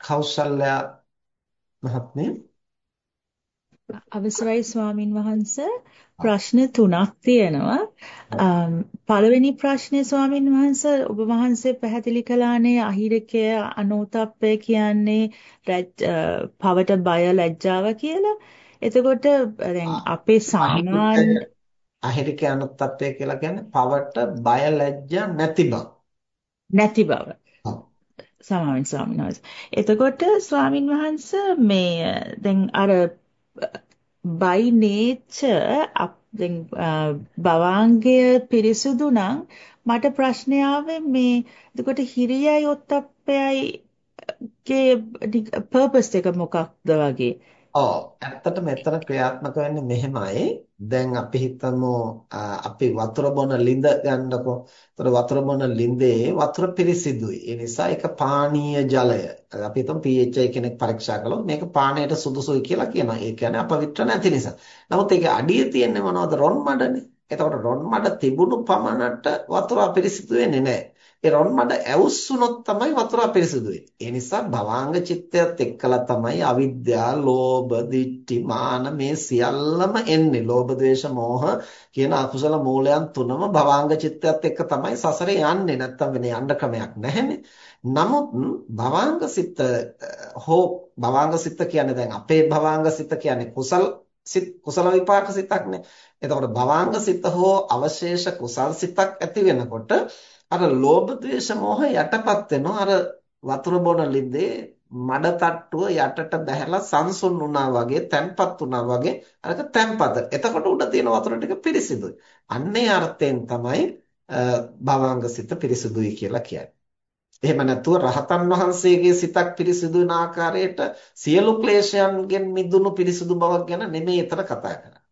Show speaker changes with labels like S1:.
S1: කෞසල්‍යා මහත්මිය
S2: අවසරයි ස්වාමින් වහන්ස. ප්‍රශ්න තුනක් තියෙනවා. පළවෙනි ප්‍රශ්නේ ස්වාමින් වහන්ස ඔබ වහන්සේ පැහැදිලි කළානේ අහිරකය අනෝතප්පය කියන්නේ පවට බය ලැජ්ජාව කියලා. එතකොට දැන් අපේ සාමාන්‍ය
S1: අහිරකය අනෝතප්පය කියලා කියන්නේ පවට බය ලැජ්ජා නැති බව.
S2: නැති බව සමාවෙන් ස්වාමීන් වහන්සේ. එතකොට ස්වාමින් වහන්සේ මේ දැන් අර by nature දැන් භවාංගය පිරිසුදු නම් මට ප්‍රශ්නය ආවේ මේ එතකොට හිරියයි ඔත්තප්පයයි ගේ පර්පස් එක මොකක්ද වගේ
S1: ඔව් ඇත්තට මෙතන ක්‍රියාත්මක වෙන්නේ මෙහෙමයි. දැන් අපි හිතමු අපි වතුර බොන ලිඳ ගන්නකො. ඒතර වතුර බොන ලිඳේ වතුර පිරිසිදුයි. ඒ නිසා ඒක පානීය ජලය. අපි හිතමු pH කෙනෙක් පරීක්ෂා කළොත් මේක පානයට සුදුසුයි කියලා කියනවා. ඒ කියන්නේ අපවිත්‍ර නැති නිසා. නමුත් ඒකේ අඩිය තියෙන්නේ මොනවද? රොන් මඩනේ. එතකොට රොන් මඩ තිබුණු පමණට වතුර අපිරිසිදු වෙන්නේ නැහැ. ඒ රොන් මඩ ඇවුස්සුනොත් තමයි වතුර අපිරිසිදු වෙන්නේ. ඒ නිසා භවාංග චිත්තයත් එක්කලා තමයි අවිද්‍යාව, ලෝභ, ditthi, මාන මේ සියල්ලම එන්නේ. ලෝභ, ද්වේෂ, මෝහ කියන අකුසල මූලයන් තුනම භවාංග චිත්තයත් එක්ක තමයි සසරේ යන්නේ. නැත්තම් වෙන යන්න ක්‍රමයක් නැහැනේ. නමුත් භවාංග සිත හෝ භවාංග සිත කියන්නේ දැන් අපේ භවාංග සිත කියන්නේ කුසල සිත කුසල විපාක සිතක්නේ. එතකොට භවාංග සිත හෝ අවශේෂ කුසල් සිතක් ඇති වෙනකොට අර ලෝභ ද්වේෂ මෝහ යටපත් වෙනවා අර වතුර බොන ලිඳේ මඩ තට්ටුව යටට බැහැලා සංසුන් වුණා වගේ තැම්පත් වුණා වගේ අරක තැම්පත. එතකොට උඩ තියෙන වතුර ටික පිරිසිදුයි. අන්නේ අර්ථයෙන් තමයි භවංග සිත පිරිසිදුයි කියලා කියන්නේ. එහෙම නැතුව රහතන් වහන්සේගේ සිතක් පිරිසිදු වෙන ආකාරයට සියලු ක්ලේශයන්ගෙන් මිදුණු පිරිසිදු බවක් ගැන නෙමෙයි එතන කතා කරන්නේ.